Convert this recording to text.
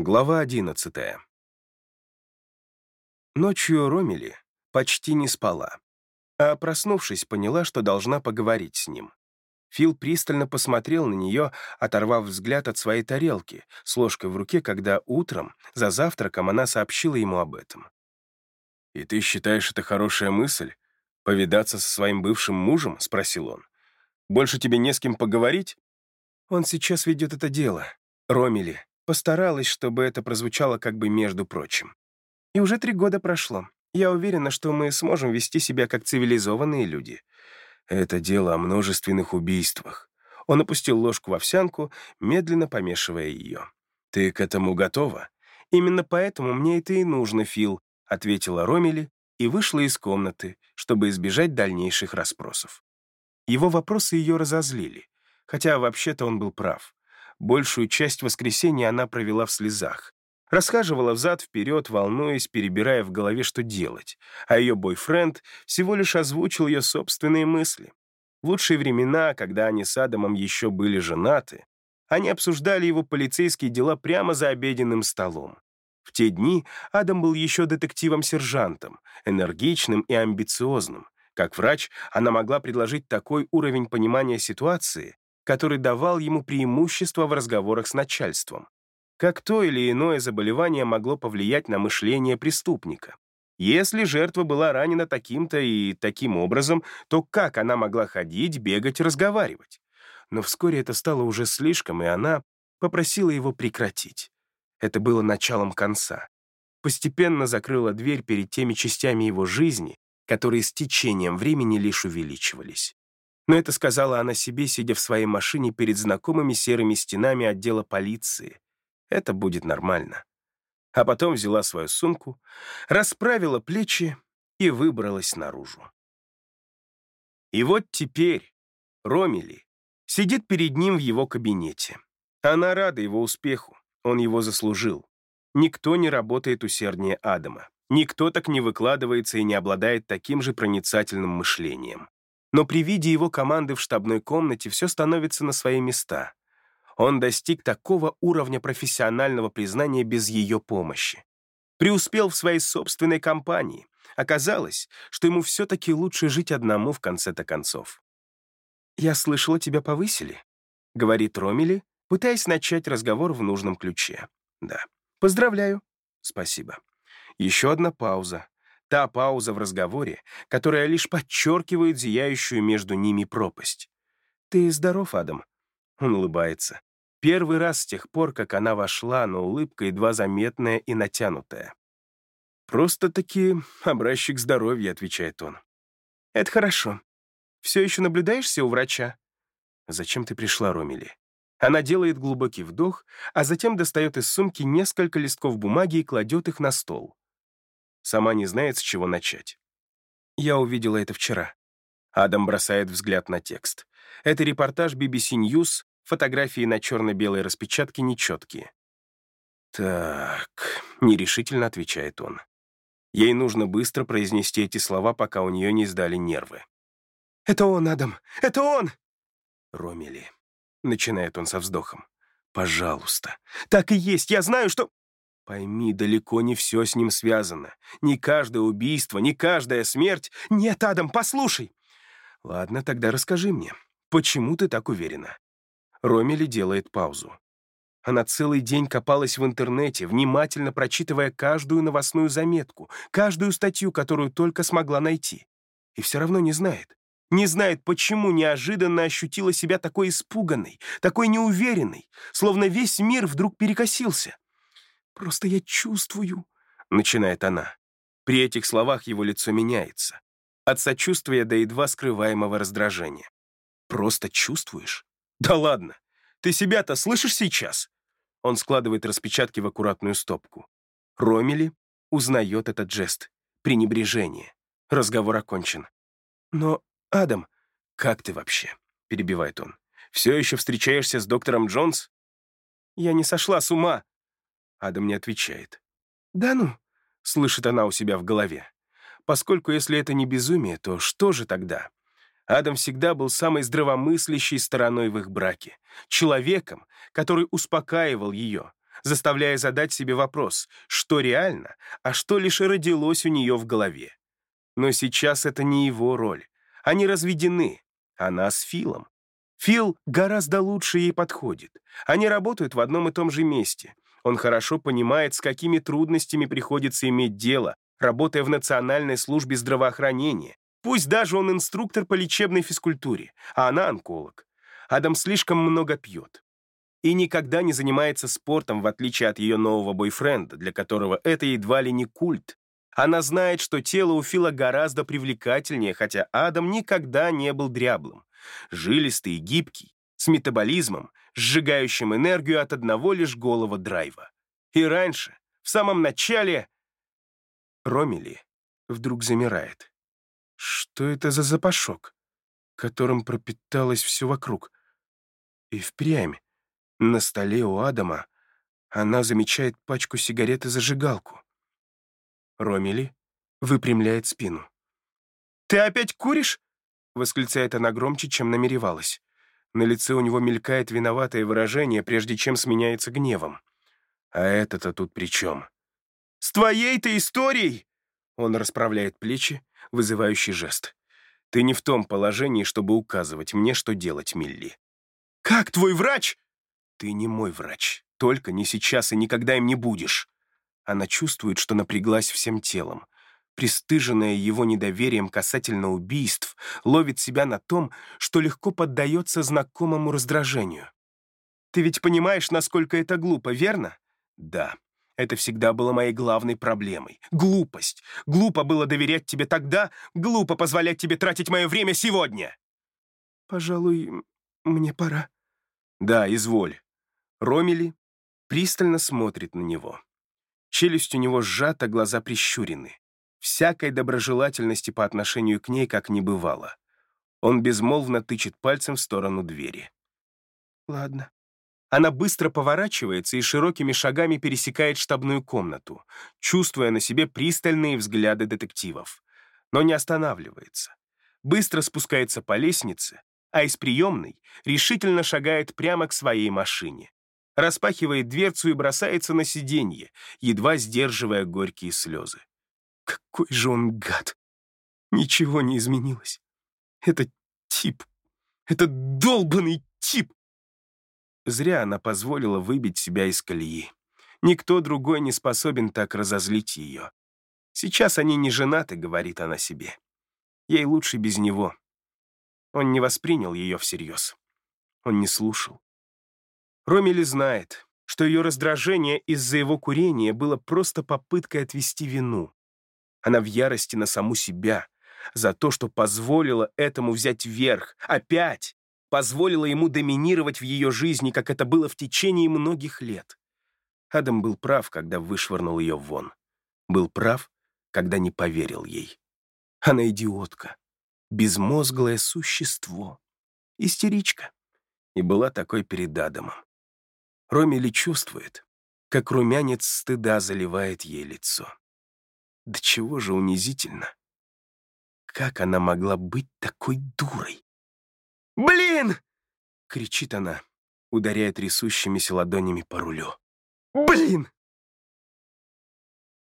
Глава одиннадцатая. Ночью Ромили почти не спала, а проснувшись, поняла, что должна поговорить с ним. Фил пристально посмотрел на нее, оторвав взгляд от своей тарелки, с ложкой в руке, когда утром, за завтраком, она сообщила ему об этом. «И ты считаешь, это хорошая мысль? Повидаться со своим бывшим мужем?» — спросил он. «Больше тебе не с кем поговорить?» «Он сейчас ведет это дело. Ромили, Постаралась, чтобы это прозвучало как бы между прочим. И уже три года прошло. Я уверена, что мы сможем вести себя как цивилизованные люди. Это дело о множественных убийствах. Он опустил ложку в овсянку, медленно помешивая ее. «Ты к этому готова?» «Именно поэтому мне это и нужно, Фил», — ответила Ромели и вышла из комнаты, чтобы избежать дальнейших расспросов. Его вопросы ее разозлили, хотя вообще-то он был прав. Большую часть воскресенья она провела в слезах. Расхаживала взад-вперед, волнуясь, перебирая в голове, что делать, а ее бойфренд всего лишь озвучил ее собственные мысли. В лучшие времена, когда они с Адамом еще были женаты, они обсуждали его полицейские дела прямо за обеденным столом. В те дни Адам был еще детективом-сержантом, энергичным и амбициозным. Как врач, она могла предложить такой уровень понимания ситуации, который давал ему преимущество в разговорах с начальством. Как то или иное заболевание могло повлиять на мышление преступника. Если жертва была ранена таким-то и таким образом, то как она могла ходить, бегать, разговаривать? Но вскоре это стало уже слишком, и она попросила его прекратить. Это было началом конца. Постепенно закрыла дверь перед теми частями его жизни, которые с течением времени лишь увеличивались. Но это сказала она себе, сидя в своей машине перед знакомыми серыми стенами отдела полиции. Это будет нормально. А потом взяла свою сумку, расправила плечи и выбралась наружу. И вот теперь Ромили сидит перед ним в его кабинете. Она рада его успеху, он его заслужил. Никто не работает усерднее Адама. Никто так не выкладывается и не обладает таким же проницательным мышлением. Но при виде его команды в штабной комнате все становится на свои места. Он достиг такого уровня профессионального признания без ее помощи. Преуспел в своей собственной компании. Оказалось, что ему все-таки лучше жить одному в конце-то концов. «Я слышала, тебя повысили», — говорит Ромили, пытаясь начать разговор в нужном ключе. «Да. Поздравляю». «Спасибо». Еще одна пауза. Та пауза в разговоре, которая лишь подчеркивает зияющую между ними пропасть. «Ты здоров, Адам?» Он улыбается. Первый раз с тех пор, как она вошла, но улыбка едва заметная и натянутая. «Просто-таки образчик здоровья», — отвечает он. «Это хорошо. Все еще наблюдаешься у врача?» «Зачем ты пришла, Ромили?» Она делает глубокий вдох, а затем достает из сумки несколько листков бумаги и кладет их на стол. Сама не знает, с чего начать. Я увидела это вчера. Адам бросает взгляд на текст. Это репортаж BBC News, фотографии на черно-белой распечатке нечеткие. «Так», — нерешительно отвечает он. Ей нужно быстро произнести эти слова, пока у нее не сдали нервы. «Это он, Адам! Это он!» «Ромели», — начинает он со вздохом. «Пожалуйста». «Так и есть, я знаю, что...» Пойми, далеко не все с ним связано. Не каждое убийство, не каждая смерть. Нет, Адам, послушай. Ладно, тогда расскажи мне, почему ты так уверена? Ромели делает паузу. Она целый день копалась в интернете, внимательно прочитывая каждую новостную заметку, каждую статью, которую только смогла найти. И все равно не знает. Не знает, почему неожиданно ощутила себя такой испуганной, такой неуверенной, словно весь мир вдруг перекосился. «Просто я чувствую», — начинает она. При этих словах его лицо меняется. От сочувствия до едва скрываемого раздражения. «Просто чувствуешь? Да ладно! Ты себя-то слышишь сейчас?» Он складывает распечатки в аккуратную стопку. Ромели узнает этот жест. Пренебрежение. Разговор окончен. «Но, Адам, как ты вообще?» — перебивает он. «Все еще встречаешься с доктором Джонс?» «Я не сошла с ума!» Адам не отвечает. «Да ну», — слышит она у себя в голове. Поскольку если это не безумие, то что же тогда? Адам всегда был самой здравомыслящей стороной в их браке, человеком, который успокаивал ее, заставляя задать себе вопрос, что реально, а что лишь родилось у нее в голове. Но сейчас это не его роль. Они разведены. Она с Филом. Фил гораздо лучше ей подходит. Они работают в одном и том же месте. Он хорошо понимает, с какими трудностями приходится иметь дело, работая в Национальной службе здравоохранения. Пусть даже он инструктор по лечебной физкультуре, а она онколог. Адам слишком много пьет. И никогда не занимается спортом, в отличие от ее нового бойфренда, для которого это едва ли не культ. Она знает, что тело у Фила гораздо привлекательнее, хотя Адам никогда не был дряблым. Жилистый и гибкий, с метаболизмом, сжигающим энергию от одного лишь голого драйва. И раньше, в самом начале... Ромили вдруг замирает. Что это за запашок, которым пропиталось все вокруг? И впрямь, на столе у Адама она замечает пачку сигарет и зажигалку. Ромили выпрямляет спину. «Ты опять куришь?» — восклицает она громче, чем намеревалась. На лице у него мелькает виноватое выражение, прежде чем сменяется гневом. «А это-то тут при чем?» «С твоей-то историей!» Он расправляет плечи, вызывающий жест. «Ты не в том положении, чтобы указывать мне, что делать, Милли». «Как твой врач?» «Ты не мой врач. Только не сейчас и никогда им не будешь». Она чувствует, что напряглась всем телом. Пристыженная его недоверием касательно убийств, ловит себя на том, что легко поддается знакомому раздражению. «Ты ведь понимаешь, насколько это глупо, верно?» «Да. Это всегда было моей главной проблемой. Глупость. Глупо было доверять тебе тогда, глупо позволять тебе тратить мое время сегодня!» «Пожалуй, мне пора». «Да, изволь». Ромили пристально смотрит на него. Челюсть у него сжата, глаза прищурены. Всякой доброжелательности по отношению к ней как не бывало. Он безмолвно тычет пальцем в сторону двери. «Ладно». Она быстро поворачивается и широкими шагами пересекает штабную комнату, чувствуя на себе пристальные взгляды детективов. Но не останавливается. Быстро спускается по лестнице, а из приемной решительно шагает прямо к своей машине распахивает дверцу и бросается на сиденье, едва сдерживая горькие слезы. Какой же он гад! Ничего не изменилось. Этот тип, этот долбанный тип! Зря она позволила выбить себя из колеи. Никто другой не способен так разозлить ее. Сейчас они не женаты, говорит она себе. Ей лучше без него. Он не воспринял ее всерьез. Он не слушал. Ромили знает, что ее раздражение из-за его курения было просто попыткой отвести вину. Она в ярости на саму себя за то, что позволила этому взять верх. Опять позволила ему доминировать в ее жизни, как это было в течение многих лет. Адам был прав, когда вышвырнул ее вон. Был прав, когда не поверил ей. Она идиотка, безмозглое существо, истеричка. И была такой перед Адамом. Ромили чувствует, как румянец стыда заливает ей лицо. Да чего же унизительно. Как она могла быть такой дурой? «Блин!» — кричит она, ударяя трясущимися ладонями по рулю. «Блин!»